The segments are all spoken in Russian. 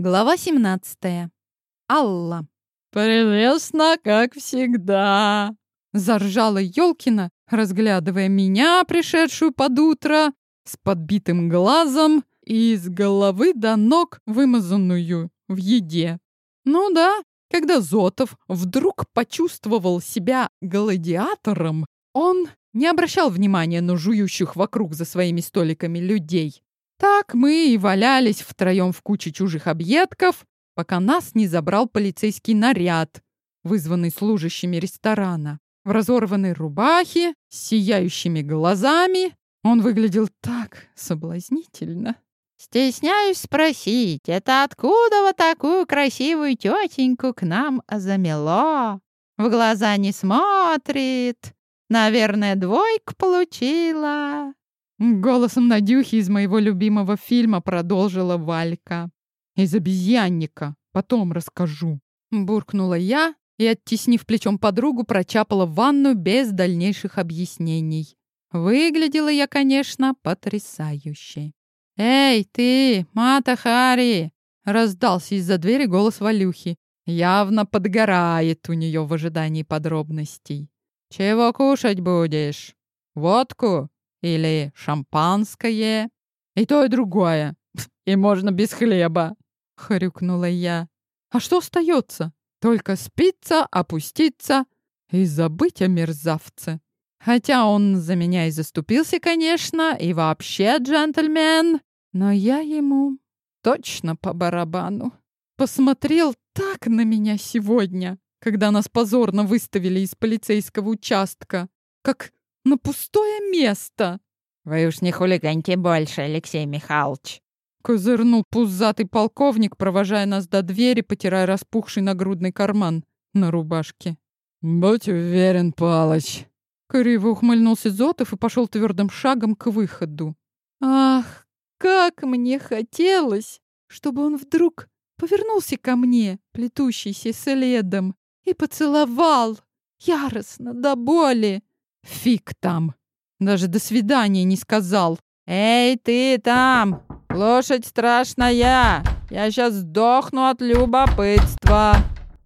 Глава 17. Алла. «Прелестно, как всегда!» Заржала Ёлкина, разглядывая меня, пришедшую под утро, с подбитым глазом и с головы до ног вымазанную в еде. Ну да, когда Зотов вдруг почувствовал себя гладиатором, он не обращал внимания на жующих вокруг за своими столиками людей. Так мы и валялись втроем в куче чужих объедков, пока нас не забрал полицейский наряд, вызванный служащими ресторана. В разорванной рубахе, с сияющими глазами, он выглядел так соблазнительно. «Стесняюсь спросить, это откуда вот такую красивую тетеньку к нам замело? В глаза не смотрит. Наверное, двойку получила». Голосом Надюхи из моего любимого фильма продолжила Валька. «Из обезьянника. Потом расскажу». Буркнула я и, оттеснив плечом подругу, прочапала в ванную без дальнейших объяснений. Выглядела я, конечно, потрясающе. «Эй, ты, Мата Хари!» — раздался из-за двери голос Валюхи. Явно подгорает у нее в ожидании подробностей. «Чего кушать будешь? Водку?» Или шампанское. И то, и другое. И можно без хлеба. Хрюкнула я. А что остается? Только спиться, опуститься и забыть о мерзавце. Хотя он за меня и заступился, конечно, и вообще джентльмен, но я ему точно по барабану. Посмотрел так на меня сегодня, когда нас позорно выставили из полицейского участка, как на пустое место. Вы уж не хулиганьте больше, Алексей Михайлович. Козырнул пузатый полковник, провожая нас до двери, потирая распухший нагрудный карман на рубашке. «Будь уверен, Палыч!» Криво ухмыльнулся Зотов и пошел твердым шагом к выходу. Ах, как мне хотелось, чтобы он вдруг повернулся ко мне, плетущийся следом, и поцеловал яростно до боли. Фиг там. Даже до свидания не сказал. «Эй, ты там! Лошадь страшная! Я сейчас сдохну от любопытства!»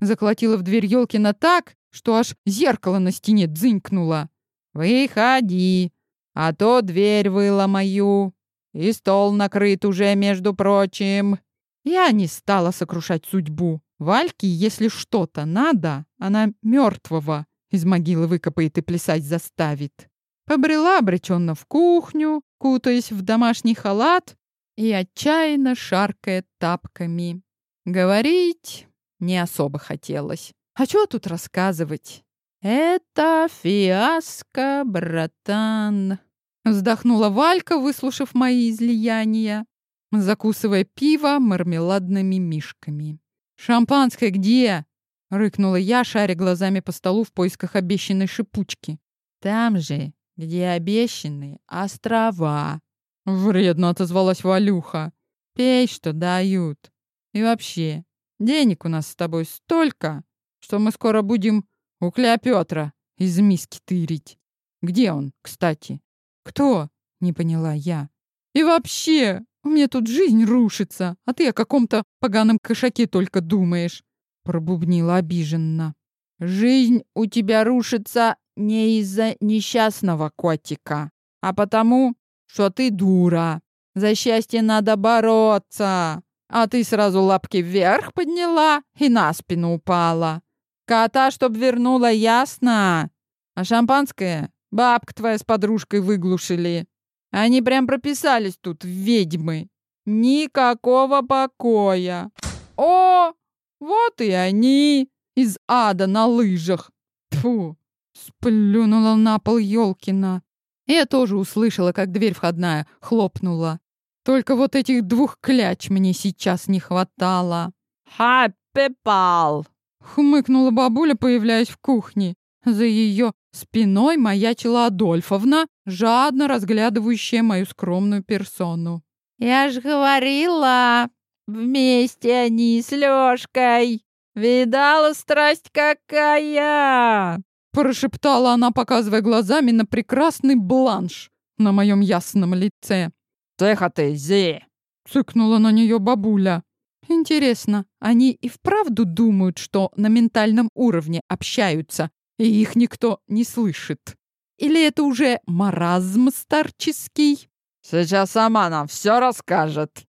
Заколотила в дверь Ёлкина так, что аж зеркало на стене дзынькнуло. «Выходи, а то дверь выломаю. И стол накрыт уже, между прочим». Я не стала сокрушать судьбу. Вальке, если что-то надо, она мертвого из могилы выкопает и плясать заставит. Побрела обреченно в кухню, кутаясь в домашний халат и отчаянно шаркая тапками. Говорить не особо хотелось. А что тут рассказывать? Это фиаско, братан. Вздохнула Валька, выслушав мои излияния, закусывая пиво мармеладными мишками. «Шампанское где?» Рыкнула я, шаря глазами по столу в поисках обещанной шипучки. Там же, где обещанные острова. Вредно отозвалась Валюха. Пей, что дают. И вообще, денег у нас с тобой столько, что мы скоро будем у Клеопетра из миски тырить. Где он, кстати? Кто? Не поняла я. И вообще, у меня тут жизнь рушится, а ты о каком-то поганом кошаке только думаешь. Пробубнила обиженно. «Жизнь у тебя рушится не из-за несчастного котика, а потому, что ты дура. За счастье надо бороться. А ты сразу лапки вверх подняла и на спину упала. Кота, чтоб вернула, ясно? А шампанское бабка твоя с подружкой выглушили. Они прям прописались тут, ведьмы. Никакого покоя. О, вот и они из ада на лыжах. Тфу, сплюнула на пол Ёлкина. Я тоже услышала, как дверь входная хлопнула. Только вот этих двух кляч мне сейчас не хватало. «Хэппи пал!» — хмыкнула бабуля, появляясь в кухне. За ее спиной маячила Адольфовна, жадно разглядывающая мою скромную персону. «Я ж говорила, Вместе они с Лёшкой. Видала страсть какая!» Прошептала она, показывая глазами на прекрасный бланш на моем ясном лице. «Тихо ты, Зи!» Цыкнула на нее бабуля. Интересно, они и вправду думают, что на ментальном уровне общаются, и их никто не слышит? Или это уже маразм старческий? Сейчас сама нам все расскажет.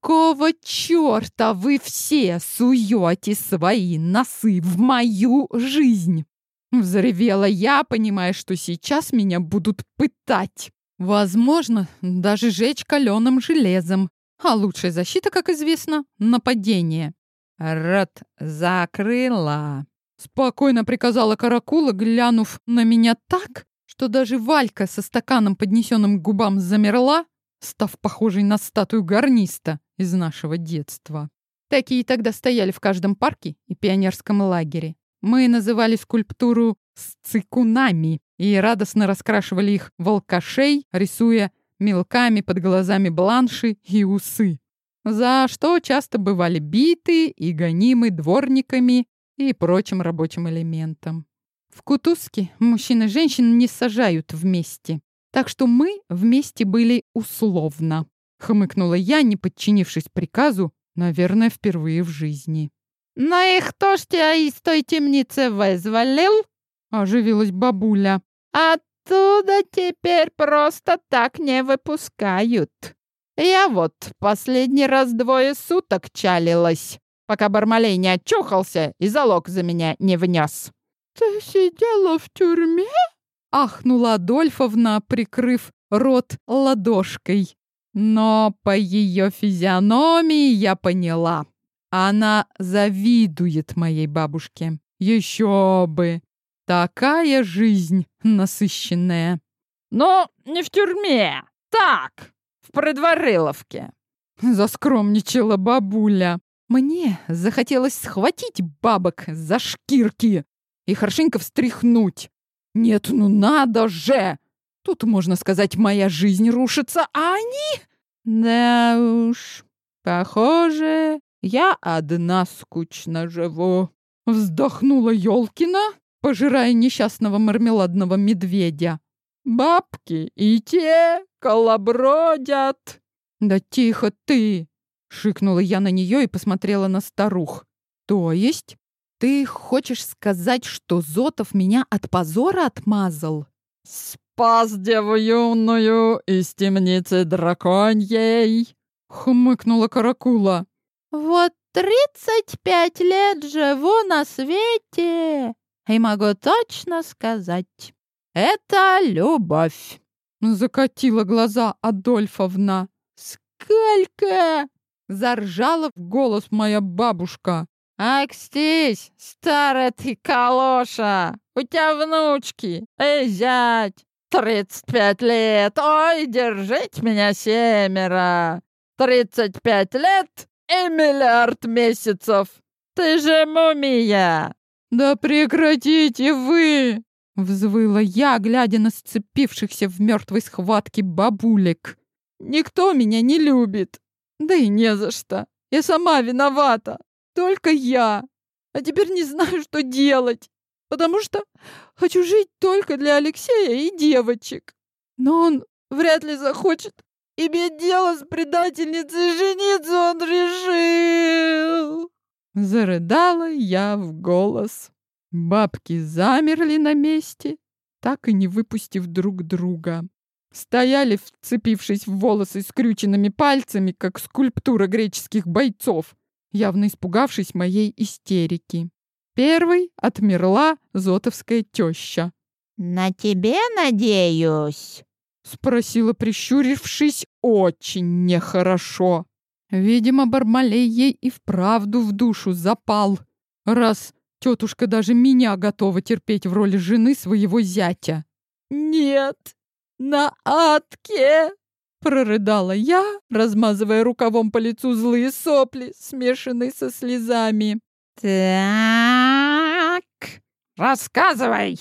Какого черта вы все суете свои носы в мою жизнь? Взревела я, понимая, что сейчас меня будут пытать. Возможно, даже жечь каленым железом. А лучшая защита, как известно, нападение. Рот закрыла. Спокойно приказала Каракула, глянув на меня так, что даже Валька со стаканом, поднесенным к губам, замерла, став похожей на статую гарниста из нашего детства. Такие тогда стояли в каждом парке и пионерском лагере. Мы называли скульптуру сцикунами и радостно раскрашивали их волкашей, рисуя мелками под глазами бланши и усы. За что часто бывали биты и гонимы дворниками и прочим рабочим элементом. В Кутузке мужчин и женщин не сажают вместе. Так что мы вместе были условно. Хмыкнула я, не подчинившись приказу, наверное, впервые в жизни. «Ну и кто ж тебя из той темницы вызволил?» — оживилась бабуля. «Оттуда теперь просто так не выпускают. Я вот последний раз двое суток чалилась, пока Бармалей не очухался и залог за меня не внес». «Ты сидела в тюрьме?» — ахнула Адольфовна, прикрыв рот ладошкой. Но по ее физиономии я поняла. Она завидует моей бабушке. Еще бы! Такая жизнь насыщенная. Но не в тюрьме. Так, в предварыловке. Заскромничала бабуля. Мне захотелось схватить бабок за шкирки и хорошенько встряхнуть. Нет, ну надо же! Тут, можно сказать, моя жизнь рушится, а они... Да уж, похоже, я одна скучно живу. Вздохнула Ёлкина, пожирая несчастного мармеладного медведя. Бабки и те колобродят. Да тихо ты! Шикнула я на нее и посмотрела на старух. То есть ты хочешь сказать, что Зотов меня от позора отмазал? Спас деву юную из темницы драконьей, хмыкнула Каракула. Вот тридцать пять лет живу на свете, и могу точно сказать, это любовь. Закатила глаза Адольфовна. «Сколько?» — заржала в голос моя бабушка. «Акстись, старая ты калоша! У тебя внучки! Эй, зять! Тридцать пять лет! Ой, держите меня семеро! Тридцать пять лет и миллиард месяцев! Ты же мумия!» «Да прекратите вы!» — взвыла я, глядя на сцепившихся в мертвой схватке бабулек. «Никто меня не любит. Да и не за что. Я сама виновата. Только я. А теперь не знаю, что делать, потому что хочу жить только для Алексея и девочек. Но он вряд ли захочет иметь дело с предательницей, жениться он решил. Зарыдала я в голос. Бабки замерли на месте, так и не выпустив друг друга. Стояли, вцепившись в волосы скрюченными пальцами, как скульптура греческих бойцов явно испугавшись моей истерики. Первой отмерла зотовская теща. «На тебе надеюсь?» — спросила, прищурившись, очень нехорошо. Видимо, Бармалей ей и вправду в душу запал, раз тетушка даже меня готова терпеть в роли жены своего зятя. «Нет, на Атке!» Прорыдала я, размазывая рукавом по лицу злые сопли, смешанные со слезами. «Так, рассказывай!»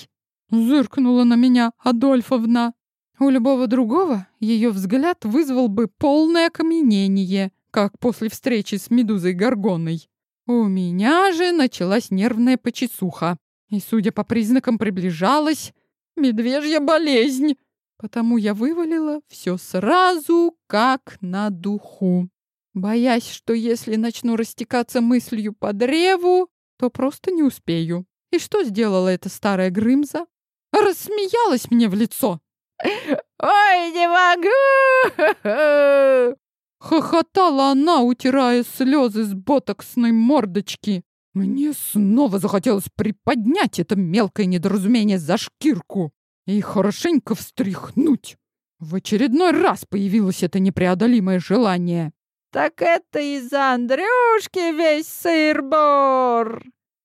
Зыркнула на меня Адольфовна. У любого другого ее взгляд вызвал бы полное окаменение, как после встречи с Медузой Горгоной. У меня же началась нервная почесуха, и, судя по признакам, приближалась медвежья болезнь. Потому я вывалила все сразу, как на духу. боясь, что если начну растекаться мыслью по древу, то просто не успею. И что сделала эта старая Грымза? Рассмеялась мне в лицо. «Ой, не могу!» Хохотала она, утирая слезы с ботоксной мордочки. Мне снова захотелось приподнять это мелкое недоразумение за шкирку и хорошенько встряхнуть. В очередной раз появилось это непреодолимое желание. «Так это из-за Андрюшки весь сыр-бор!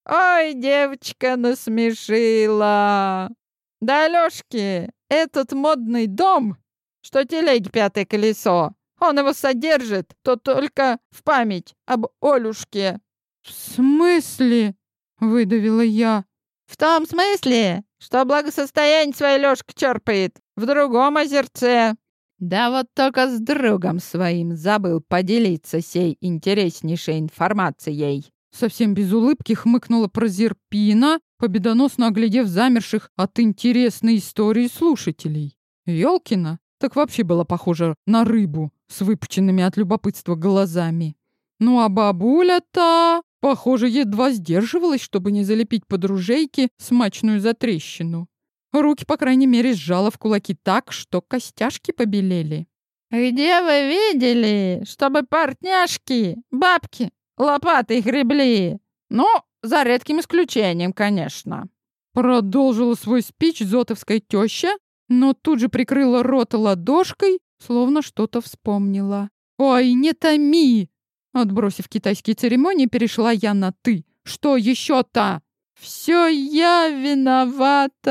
Ой, девочка насмешила! Да, Лёшки, этот модный дом, что телеги пятое колесо, он его содержит, то только в память об Олюшке». «В смысле?» — выдавила я. «В том смысле, что благосостояние свое Лёшка черпает в другом озерце». Да вот только с другом своим забыл поделиться сей интереснейшей информацией. Совсем без улыбки хмыкнула Прозерпина, победоносно оглядев замерших от интересной истории слушателей. Ёлкина так вообще была похожа на рыбу с выпученными от любопытства глазами. Ну а бабуля-то, похоже, едва сдерживалась, чтобы не залепить под ружейки смачную затрещину. Руки, по крайней мере, сжала в кулаки так, что костяшки побелели. «Где вы видели, чтобы партняшки, бабки, лопатой гребли? Ну, за редким исключением, конечно». Продолжила свой спич зотовская теща, но тут же прикрыла рот ладошкой, словно что-то вспомнила. «Ой, не томи!» Отбросив китайские церемонии, перешла я на «ты». «Что еще-то?» «Все я виновата!»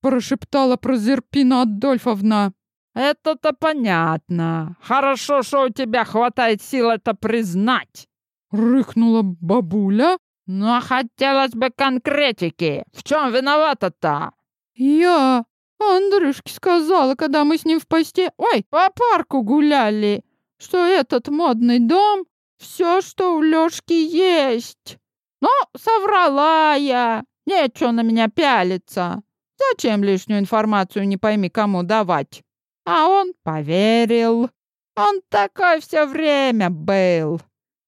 Прошептала Прозерпина Адольфовна. «Это-то понятно. Хорошо, что у тебя хватает сил это признать!» Рыхнула бабуля. «Но хотелось бы конкретики. В чем виновата-то?» «Я Андрюшке сказала, когда мы с ним в посте... Ой, по парку гуляли, что этот модный дом — все, что у Лёшки есть. Но соврала я. Нечего на меня пялиться. Зачем лишнюю информацию не пойми кому давать? А он поверил. Он такой все время был.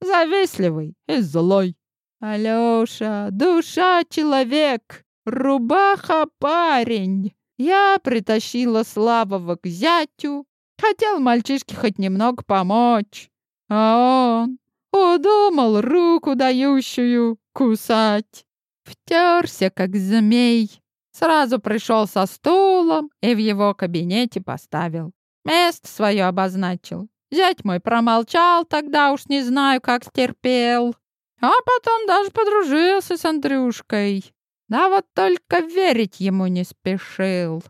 Завистливый и злой. Алёша, душа человек, рубаха парень. Я притащила Славова к зятю. Хотел мальчишке хоть немного помочь. А он удумал руку дающую кусать. Втерся, как змей. Сразу пришел со стулом и в его кабинете поставил. Место свое обозначил. Зять мой промолчал, тогда уж не знаю, как стерпел. А потом даже подружился с Андрюшкой. Да вот только верить ему не спешил.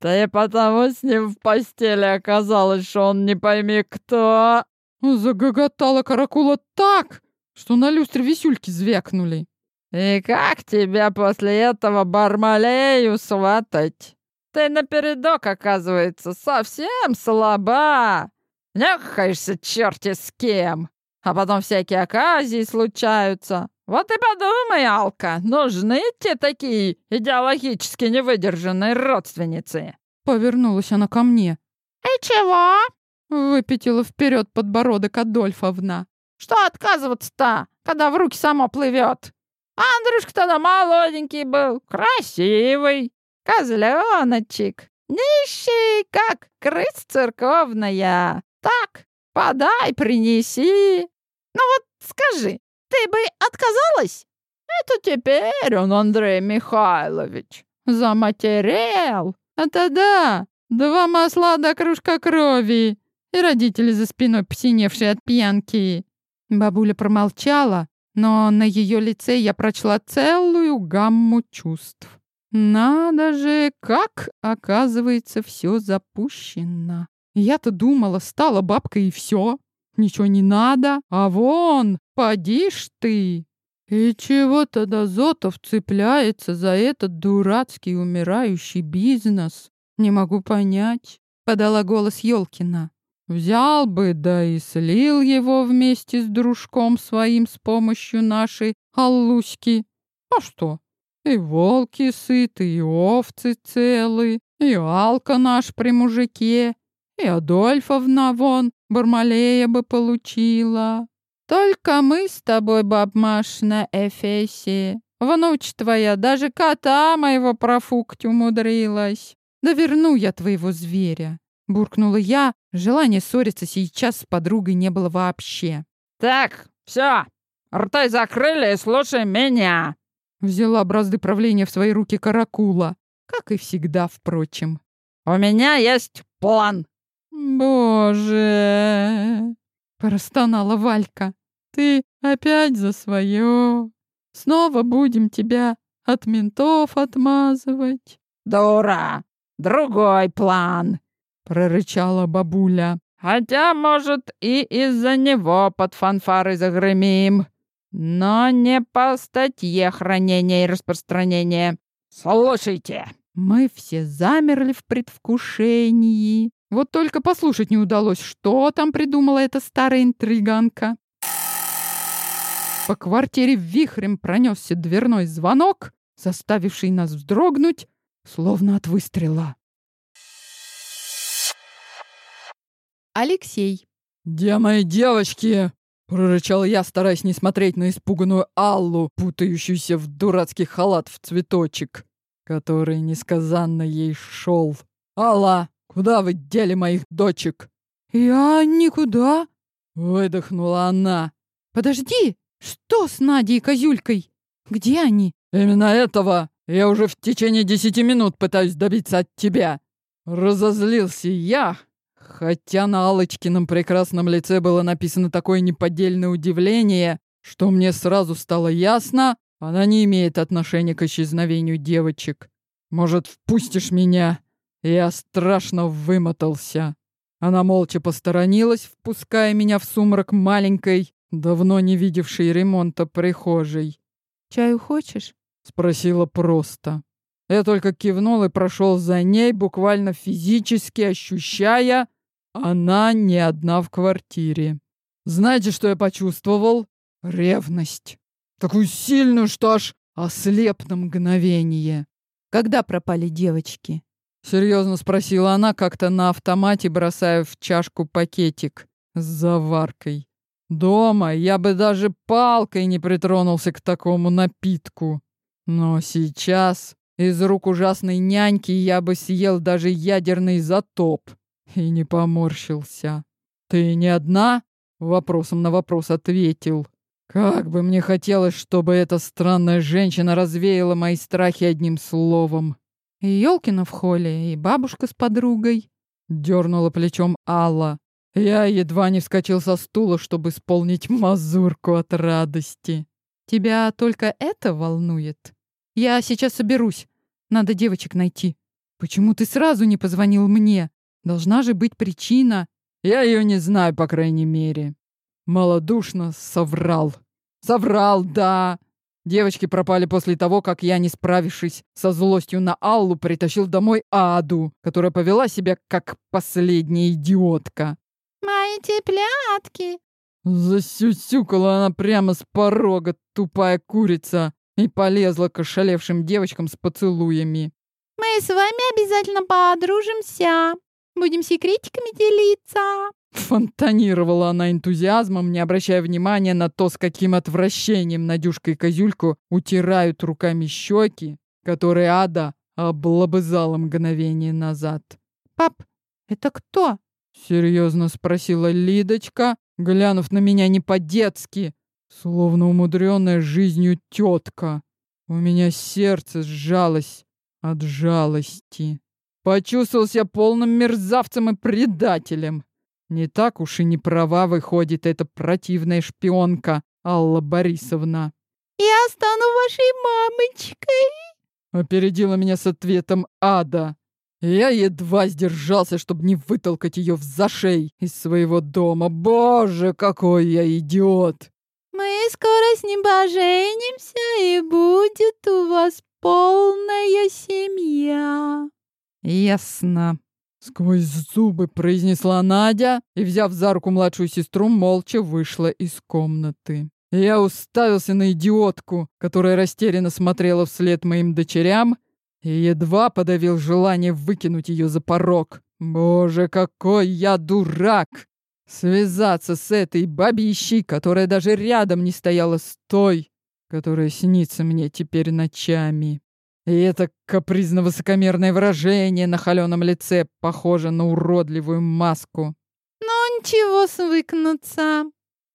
Ты потому с ним в постели оказалось, что он не пойми кто. Загоготала каракула так, что на люстре висюльки звякнули. И как тебя после этого Бармалею сватать? Ты напередок, оказывается, совсем слаба. Нюхаешься черти с кем. А потом всякие оказии случаются. Вот и подумай, Алка, нужны те такие идеологически невыдержанные родственницы. Повернулась она ко мне. «И чего?» — выпятила вперед подбородок Адольфовна. «Что отказываться-то, когда в руки само плывет? Андрюшка тогда молоденький был, красивый, козленочек, нищий, как крыс церковная. Так, подай, принеси. Ну вот скажи, ты бы отказалась? Это теперь он, Андрей Михайлович, заматерел. Это да, два масла до кружка крови и родители за спиной посиневшие от пьянки. Бабуля промолчала, но на ее лице я прочла целую гамму чувств. Надо же, как, оказывается, все запущено. Я-то думала, стала бабкой и все. Ничего не надо, а вон, поди ж ты. И чего тогда Зотов цепляется за этот дурацкий умирающий бизнес? Не могу понять, подала голос Ёлкина. Взял бы, да и слил его вместе с дружком своим с помощью нашей Аллуськи. А что? И волки сыты, и овцы целы, и алка наш при мужике, И Адольфовна вон Бармалея бы получила. Только мы с тобой, баб Маш, на Эфесе. Внуч твоя даже кота моего профукать умудрилась. Да верну я твоего зверя. Буркнула я. Желания ссориться сейчас с подругой не было вообще. «Так, все, рты закрыли и слушай меня!» Взяла бразды правления в свои руки каракула. Как и всегда, впрочем. «У меня есть план!» «Боже!» — простонала Валька. «Ты опять за свое. Снова будем тебя от ментов отмазывать». «Дура! Другой план!» — прорычала бабуля. «Хотя, может, и из-за него под фанфары загремим. Но не по статье хранения и распространения. Слушайте!» Мы все замерли в предвкушении. Вот только послушать не удалось, что там придумала эта старая интриганка. По квартире вихрем пронесся дверной звонок, заставивший нас вздрогнуть, словно от выстрела. Алексей. «Где мои девочки?» — прорычал я, стараясь не смотреть на испуганную Аллу, путающуюся в дурацкий халат в цветочек, который несказанно ей шел. «Алла, куда вы дели моих дочек?» «Я никуда», — выдохнула она. «Подожди, что с Надей и Козюлькой? Где они?» «Именно этого я уже в течение десяти минут пытаюсь добиться от тебя». Разозлился я, хотя на Аллочкином прекрасном лице было написано такое неподдельное удивление, что мне сразу стало ясно, она не имеет отношения к исчезновению девочек. Может, впустишь меня? Я страшно вымотался. Она молча посторонилась, впуская меня в сумрак маленькой, давно не видевшей ремонта прихожей. «Чаю хочешь?» — спросила просто. Я только кивнул и прошел за ней, буквально физически ощущая, она не одна в квартире. Знаете, что я почувствовал? Ревность. Такую сильную, что аж ослеп на мгновение. Когда пропали девочки? Серьезно спросила она, как-то на автомате бросая в чашку пакетик с заваркой. Дома я бы даже палкой не притронулся к такому напитку. Но сейчас из рук ужасной няньки я бы съел даже ядерный затоп и не поморщился. «Ты не одна?» — вопросом на вопрос ответил. Как бы мне хотелось, чтобы эта странная женщина развеяла мои страхи одним словом. И Ёлкина в холле, и бабушка с подругой. Дернула плечом Алла. Я едва не вскочил со стула, чтобы исполнить мазурку от радости. Тебя только это волнует? Я сейчас соберусь. Надо девочек найти. Почему ты сразу не позвонил мне? Должна же быть причина. Я ее не знаю, по крайней мере. Малодушно соврал. Соврал, да. Девочки пропали после того, как я, не справившись со злостью на Аллу, притащил домой Аду, которая повела себя как последняя идиотка. «Мои теплятки!» Засюсюкала она прямо с порога, тупая курица, и полезла к ошалевшим девочкам с поцелуями. «Мы с вами обязательно подружимся. Будем секретиками делиться». Фонтанировала она энтузиазмом, не обращая внимания на то, с каким отвращением Надюшка и Козюльку утирают руками щеки, которые Ада облобызала мгновение назад. «Пап, это кто?» — серьезно спросила Лидочка, глянув на меня не по-детски, словно умудренная жизнью тетка. У меня сердце сжалось от жалости. Почувствовал себя полным мерзавцем и предателем. Не так уж и не права выходит эта противная шпионка Алла Борисовна. «Я стану вашей мамочкой!» Опередила меня с ответом Ада. Я едва сдержался, чтобы не вытолкать ее в зашей из своего дома. Боже, какой я идиот! «Мы скоро с ним поженимся, и будет у вас полная семья!» «Ясно!» Сквозь зубы произнесла Надя и, взяв за руку младшую сестру, молча вышла из комнаты. Я уставился на идиотку, которая растерянно смотрела вслед моим дочерям, и едва подавил желание выкинуть ее за порог. Боже, какой я дурак! Связаться с этой бабищей, которая даже рядом не стояла с той, которая снится мне теперь ночами. И это капризно-высокомерное выражение на холеном лице похоже на уродливую маску. Ну ничего свыкнуться.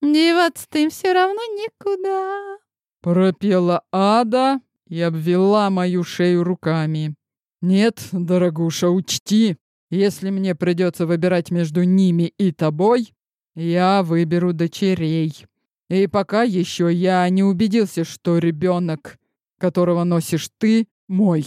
Деваться-то им все равно никуда. Пропела Ада и обвела мою шею руками. Нет, дорогуша, учти, если мне придется выбирать между ними и тобой, я выберу дочерей. И пока еще я не убедился, что ребенок, которого носишь ты, мой.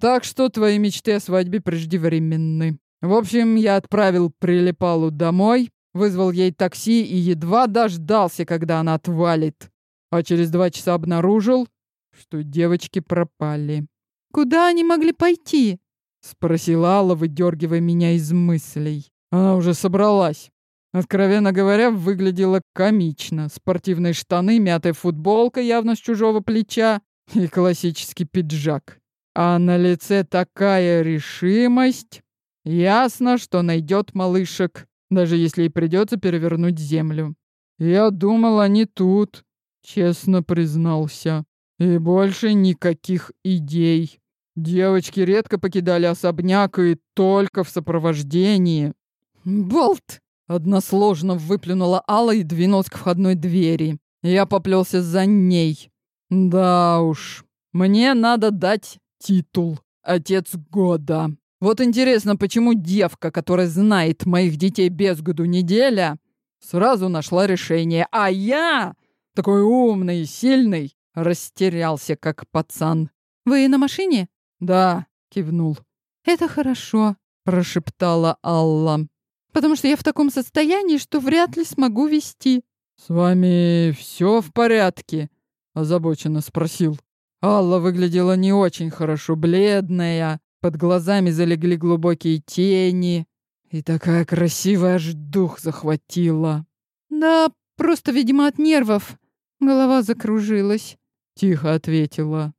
Так что твои мечты о свадьбе преждевременны. В общем, я отправил Прилипалу домой, вызвал ей такси и едва дождался, когда она отвалит. А через два часа обнаружил, что девочки пропали. Куда они могли пойти? Спросила Алла, выдергивая меня из мыслей. Она уже собралась. Откровенно говоря, выглядела комично. Спортивные штаны, мятая футболка явно с чужого плеча и классический пиджак. А на лице такая решимость. Ясно, что найдет малышек, даже если и придется перевернуть землю. Я думал, они тут, честно признался. И больше никаких идей. Девочки редко покидали особняк и только в сопровождении. «Болт!» — односложно выплюнула Алла и двинулась к входной двери. Я поплелся за ней. Да уж, мне надо дать титул «Отец года». Вот интересно, почему девка, которая знает моих детей без году неделя, сразу нашла решение, а я, такой умный и сильный, растерялся как пацан. Вы на машине? «Да», — кивнул. «Это хорошо», — прошептала Алла. «Потому что я в таком состоянии, что вряд ли смогу вести». «С вами все в порядке?» — озабоченно спросил. Алла выглядела не очень хорошо, бледная, под глазами залегли глубокие тени, и такая красивая аж дух захватила. «Да, просто, видимо, от нервов. Голова закружилась», — тихо ответила.